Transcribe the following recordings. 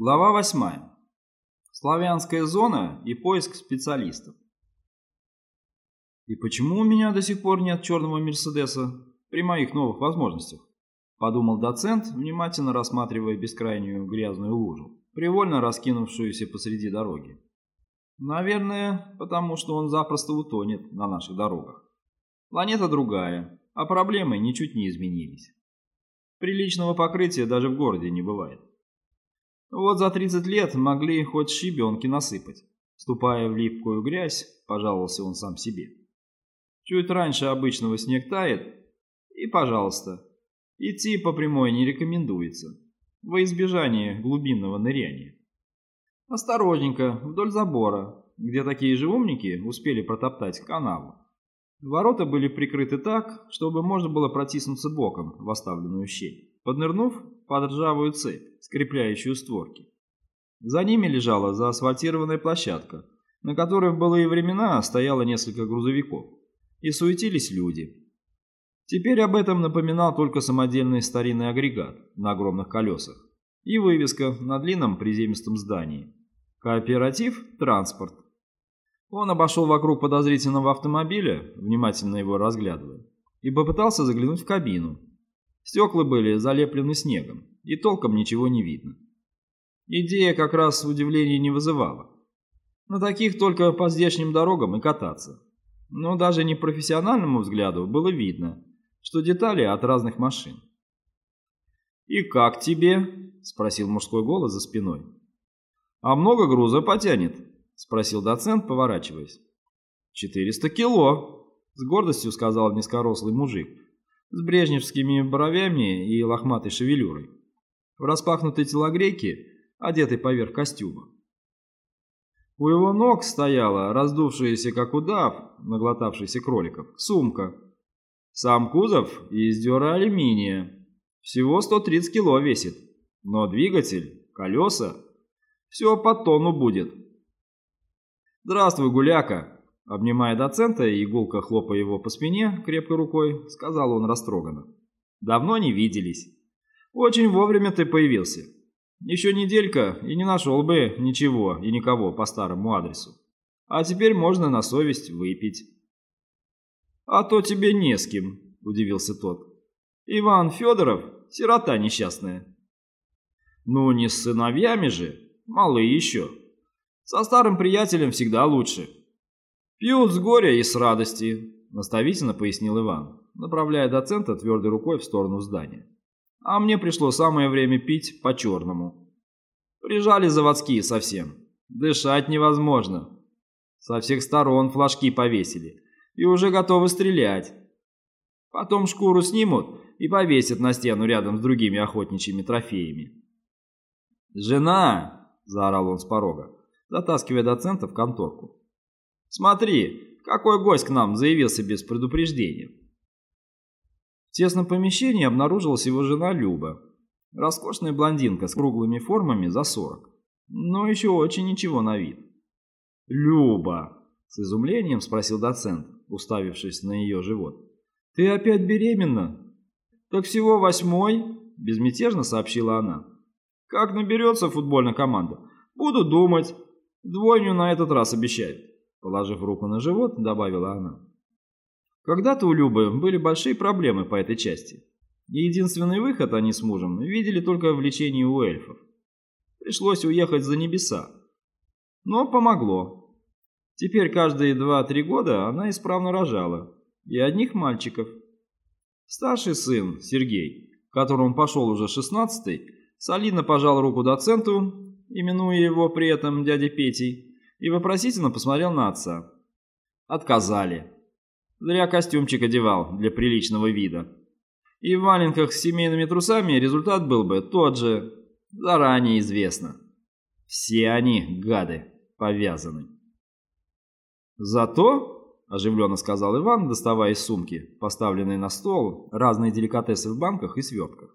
Глава 8. Славянская зона и поиск специалистов. И почему у меня до сих пор нет черного Мерседеса при моих новых возможностях? Подумал доцент, внимательно рассматривая бескрайнюю грязную лужу, привольно раскинувшуюся посреди дороги. Наверное, потому что он запросто утонет на наших дорогах. Планета другая, а проблемы ничуть не изменились. Приличного покрытия даже в городе не бывает. Вот за 30 лет могли хоть щебенки насыпать. Ступая в липкую грязь, пожаловался он сам себе. Чуть раньше обычного снег тает, и, пожалуйста, идти по прямой не рекомендуется, во избежание глубинного ныряния. Осторожненько, вдоль забора, где такие же умники успели протоптать канаву. Ворота были прикрыты так, чтобы можно было протиснуться боком в оставленную щель, поднырнув под ржавую цепь, скрепляющую створки. За ними лежала заасфальтированная площадка, на которой в былые времена стояло несколько грузовиков, и суетились люди. Теперь об этом напоминал только самодельный старинный агрегат на огромных колесах и вывеска на длинном приземистом здании. Кооператив «Транспорт». Он обошел вокруг подозрительного автомобиля, внимательно его разглядывая, и попытался заглянуть в кабину. Стекла были залеплены снегом, и толком ничего не видно. Идея как раз удивления не вызывала. На таких только по здешним дорогам и кататься. Но даже непрофессиональному взгляду было видно, что детали от разных машин. «И как тебе?» – спросил мужской голос за спиной. «А много груза потянет?» – спросил доцент, поворачиваясь. «Четыреста кило», – с гордостью сказал низкорослый мужик, с брежневскими бровями и лохматой шевелюрой, в распахнутой телогрейке, одетой поверх костюма. У его ног стояла, раздувшаяся как удав, наглотавшийся кроликов, сумка. Сам кузов из дюра алюминия. Всего 130 кило весит. Но двигатель, колеса, все по тонну будет. «Здравствуй, гуляка!» Обнимая доцента и иголка хлопая его по спине крепкой рукой, сказал он растроганно. «Давно не виделись. Очень вовремя ты появился. Еще неделька и не нашел бы ничего и никого по старому адресу. А теперь можно на совесть выпить». «А то тебе не с кем», — удивился тот. «Иван Федоров — сирота несчастная». «Ну, не с сыновьями же, малые еще. Со старым приятелем всегда лучше». «Пьют с горя и с радости», — наставительно пояснил Иван, направляя доцента твердой рукой в сторону здания. «А мне пришло самое время пить по-черному. Прижали заводские совсем. Дышать невозможно. Со всех сторон флажки повесили и уже готовы стрелять. Потом шкуру снимут и повесят на стену рядом с другими охотничьими трофеями». «Жена!» — заорал он с порога, затаскивая доцента в конторку. Смотри, какой гость к нам заявился без предупреждения. В тесном помещении обнаружилась его жена Люба. Роскошная блондинка с круглыми формами за сорок, но еще очень ничего на вид. «Люба!» – с изумлением спросил доцент, уставившись на ее живот. «Ты опять беременна?» «Так всего восьмой?» – безмятежно сообщила она. «Как наберется футбольная команда? Буду думать. Двойню на этот раз обещает». Положив руку на живот, добавила она. Когда-то у Любы были большие проблемы по этой части. И единственный выход они с мужем видели только в лечении у эльфов. Пришлось уехать за небеса. Но помогло. Теперь каждые 2-3 года она исправно рожала. И одних мальчиков. Старший сын, Сергей, которому пошел уже шестнадцатый, солидно пожал руку доценту, именуя его при этом дядей Петей, и вопросительно посмотрел на отца. Отказали. Зря костюмчик одевал для приличного вида. И в валенках с семейными трусами результат был бы тот же, заранее известно. Все они, гады, повязаны. Зато, оживленно сказал Иван, доставая из сумки, поставленной на стол, разные деликатесы в банках и свертках.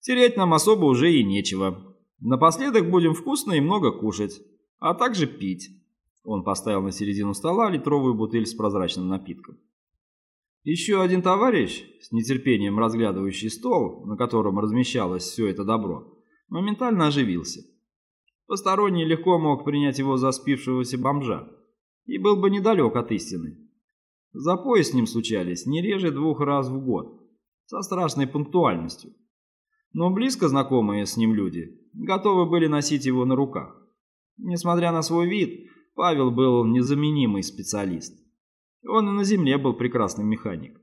Терять нам особо уже и нечего. Напоследок будем вкусно и много кушать а также пить. Он поставил на середину стола литровую бутыль с прозрачным напитком. Еще один товарищ, с нетерпением разглядывающий стол, на котором размещалось все это добро, моментально оживился. Посторонний легко мог принять его за спившегося бомжа и был бы недалек от истины. Запои с ним случались не реже двух раз в год, со страшной пунктуальностью. Но близко знакомые с ним люди готовы были носить его на руках. Несмотря на свой вид, Павел был незаменимый специалист. Он и на земле был прекрасным механик.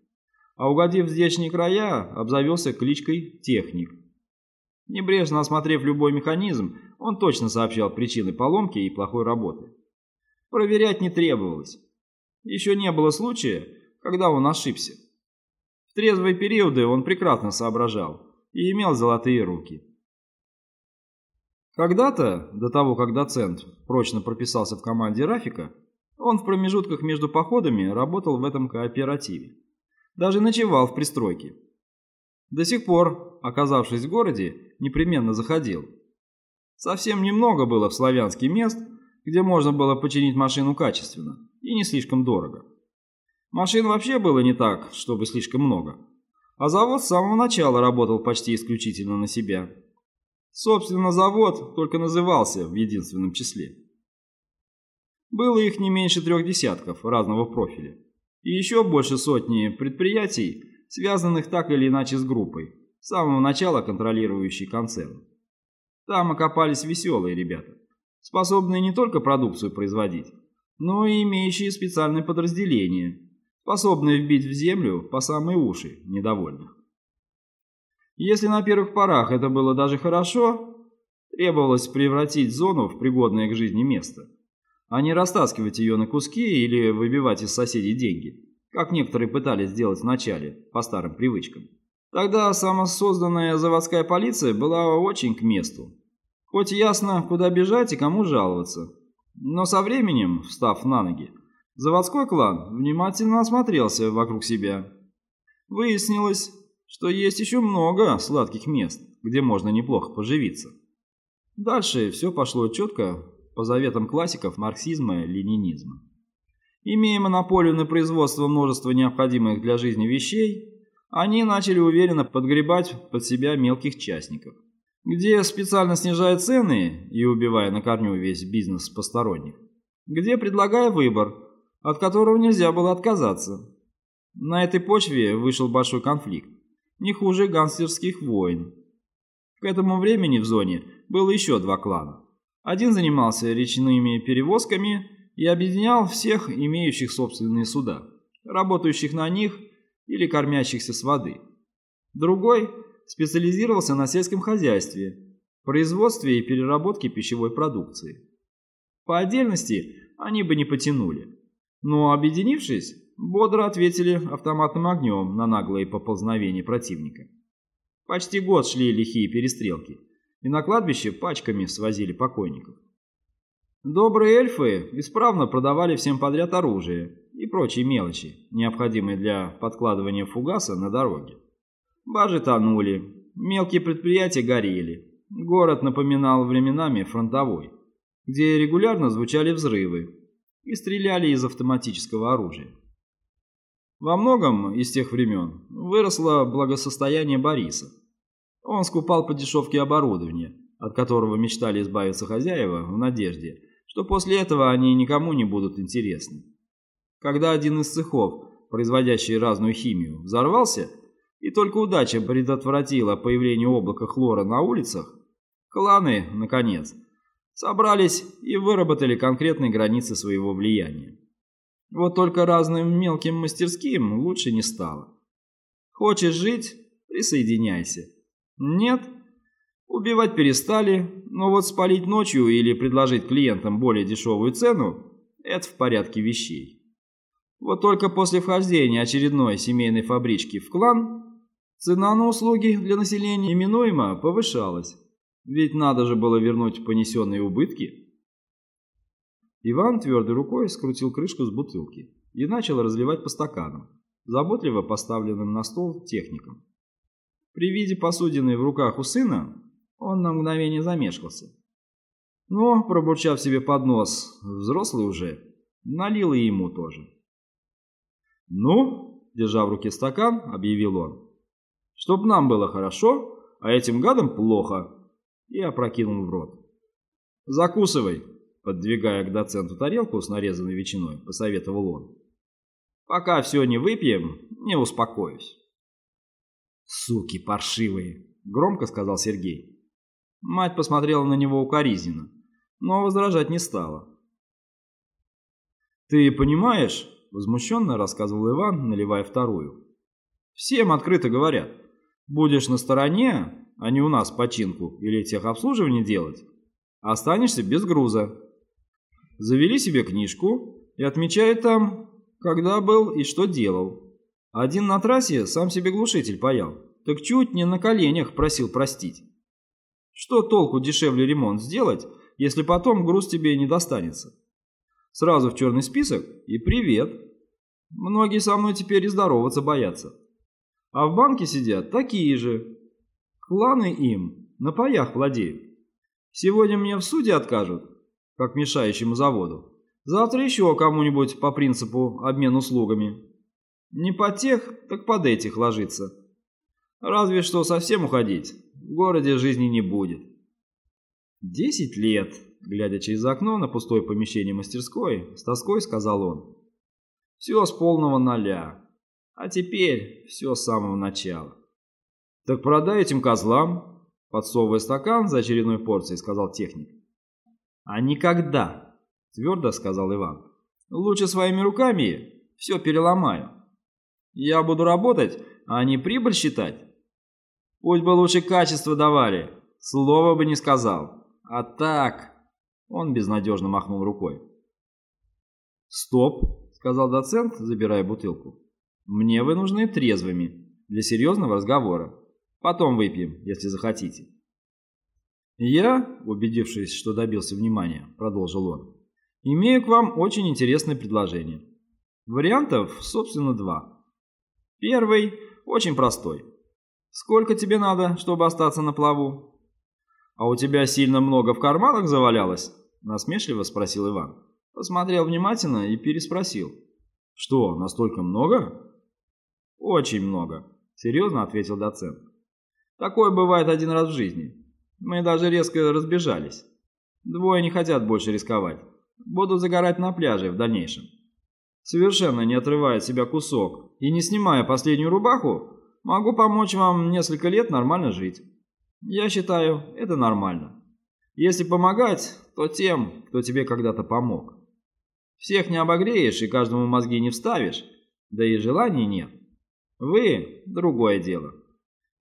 А угодив в здешние края, обзавелся кличкой «Техник». Небрежно осмотрев любой механизм, он точно сообщал причины поломки и плохой работы. Проверять не требовалось. Еще не было случая, когда он ошибся. В трезвые периоды он прекрасно соображал и имел золотые руки. Когда-то, до того как доцент прочно прописался в команде Рафика, он в промежутках между походами работал в этом кооперативе. Даже ночевал в пристройке. До сих пор, оказавшись в городе, непременно заходил. Совсем немного было в славянске мест, где можно было починить машину качественно и не слишком дорого. Машин вообще было не так, чтобы слишком много. А завод с самого начала работал почти исключительно на себя. Собственно, завод только назывался в единственном числе. Было их не меньше трех десятков разного профиля. И еще больше сотни предприятий, связанных так или иначе с группой, с самого начала контролирующей концерн. Там окопались веселые ребята, способные не только продукцию производить, но и имеющие специальное подразделение, способные вбить в землю по самые уши недовольных. Если на первых порах это было даже хорошо, требовалось превратить зону в пригодное к жизни место, а не растаскивать ее на куски или выбивать из соседей деньги, как некоторые пытались сделать вначале, по старым привычкам. Тогда самосозданная заводская полиция была очень к месту. Хоть ясно, куда бежать и кому жаловаться. Но со временем, встав на ноги, заводской клан внимательно осмотрелся вокруг себя. Выяснилось, что есть еще много сладких мест, где можно неплохо поживиться. Дальше все пошло четко по заветам классиков марксизма и ленинизма. Имея монополию на производство множества необходимых для жизни вещей, они начали уверенно подгребать под себя мелких частников, где специально снижая цены и убивая на корню весь бизнес посторонних, где предлагая выбор, от которого нельзя было отказаться. На этой почве вышел большой конфликт не хуже гангстерских войн. К этому времени в зоне было еще два клана. Один занимался речными перевозками и объединял всех имеющих собственные суда, работающих на них или кормящихся с воды. Другой специализировался на сельском хозяйстве, производстве и переработке пищевой продукции. По отдельности они бы не потянули, но объединившись, бодро ответили автоматным огнем на наглые поползновения противника. Почти год шли лихие перестрелки, и на кладбище пачками свозили покойников. Добрые эльфы исправно продавали всем подряд оружие и прочие мелочи, необходимые для подкладывания фугаса на дороге. Бажи тонули, мелкие предприятия горели, город напоминал временами фронтовой, где регулярно звучали взрывы и стреляли из автоматического оружия. Во многом из тех времен выросло благосостояние Бориса. Он скупал по дешевке оборудование, от которого мечтали избавиться хозяева в надежде, что после этого они никому не будут интересны. Когда один из цехов, производящий разную химию, взорвался, и только удача предотвратила появление облака хлора на улицах, кланы, наконец, собрались и выработали конкретные границы своего влияния. Вот только разным мелким мастерским лучше не стало. Хочешь жить – присоединяйся. Нет? Убивать перестали, но вот спалить ночью или предложить клиентам более дешевую цену – это в порядке вещей. Вот только после вхождения очередной семейной фабрички в клан цена на услуги для населения именуемо повышалась. Ведь надо же было вернуть понесенные убытки. Иван твердой рукой скрутил крышку с бутылки и начал разливать по стаканам, заботливо поставленным на стол техником. При виде посудины в руках у сына он на мгновение замешкался. Но, пробурчав себе под нос, взрослый уже, налил и ему тоже. «Ну», держа в руке стакан, объявил он, «чтоб нам было хорошо, а этим гадам плохо», и опрокинул в рот. Закусывай, подвигая к доценту тарелку с нарезанной ветчиной, посоветовал он. Пока все не выпьем, не успокоюсь. Суки паршивые, громко сказал Сергей. Мать посмотрела на него укоризненно, но возражать не стала. «Ты понимаешь?» – возмущенно рассказывал Иван, наливая вторую. «Всем открыто говорят. Будешь на стороне, а не у нас починку или техобслуживание делать, останешься без груза. Завели себе книжку и отмечают там, когда был и что делал. Один на трассе сам себе глушитель паял, так чуть не на коленях просил простить. Что толку дешевле ремонт сделать, если потом груз тебе не достанется? Сразу в черный список и привет. Многие со мной теперь и здороваться боятся. А в банке сидят такие же. Кланы им на паях владеют. Сегодня мне в суде откажут, как мешающему заводу. Завтра еще кому-нибудь по принципу обмен услугами. Не под тех, так под этих ложиться. Разве что совсем уходить. В городе жизни не будет. Десять лет, глядя через окно на пустое помещение мастерской, с тоской сказал он. Все с полного ноля. А теперь все с самого начала. Так продай этим козлам, подсовывая стакан за очередной порцией, сказал техник. А никогда, твердо сказал Иван. Лучше своими руками все переломаю. Я буду работать, а не прибыль считать. Пусть бы лучше качество давали, слова бы не сказал. А так... Он безнадежно махнул рукой. «Стоп», — сказал доцент, забирая бутылку. «Мне вы нужны трезвыми, для серьезного разговора. Потом выпьем, если захотите». «Я, убедившись, что добился внимания, — продолжил он, — имею к вам очень интересное предложение. Вариантов, собственно, два. Первый очень простой. Сколько тебе надо, чтобы остаться на плаву? А у тебя сильно много в карманах завалялось? Насмешливо спросил Иван. Посмотрел внимательно и переспросил. Что, настолько много? Очень много, серьезно ответил доцент. Такое бывает один раз в жизни. Мы даже резко разбежались. Двое не хотят больше рисковать. Будут загорать на пляже в дальнейшем. Совершенно не отрывая от себя кусок и не снимая последнюю рубаху, могу помочь вам несколько лет нормально жить. Я считаю, это нормально. Если помогать, то тем, кто тебе когда-то помог. Всех не обогреешь и каждому мозги не вставишь, да и желаний нет. Вы – другое дело.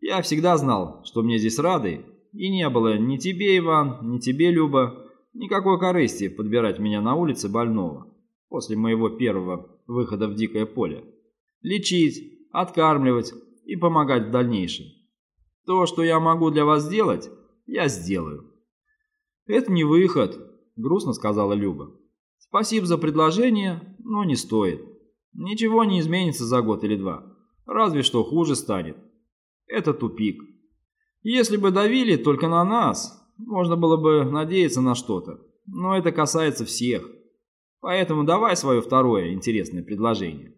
Я всегда знал, что мне здесь рады, и не было ни тебе, Иван, ни тебе, Люба, никакой корысти подбирать меня на улице больного после моего первого выхода в дикое поле. Лечить, откармливать, и помогать в дальнейшем. То, что я могу для вас сделать, я сделаю. Это не выход, грустно сказала Люба. Спасибо за предложение, но не стоит. Ничего не изменится за год или два. Разве что хуже станет. Это тупик. Если бы давили только на нас, можно было бы надеяться на что-то. Но это касается всех. Поэтому давай свое второе интересное предложение.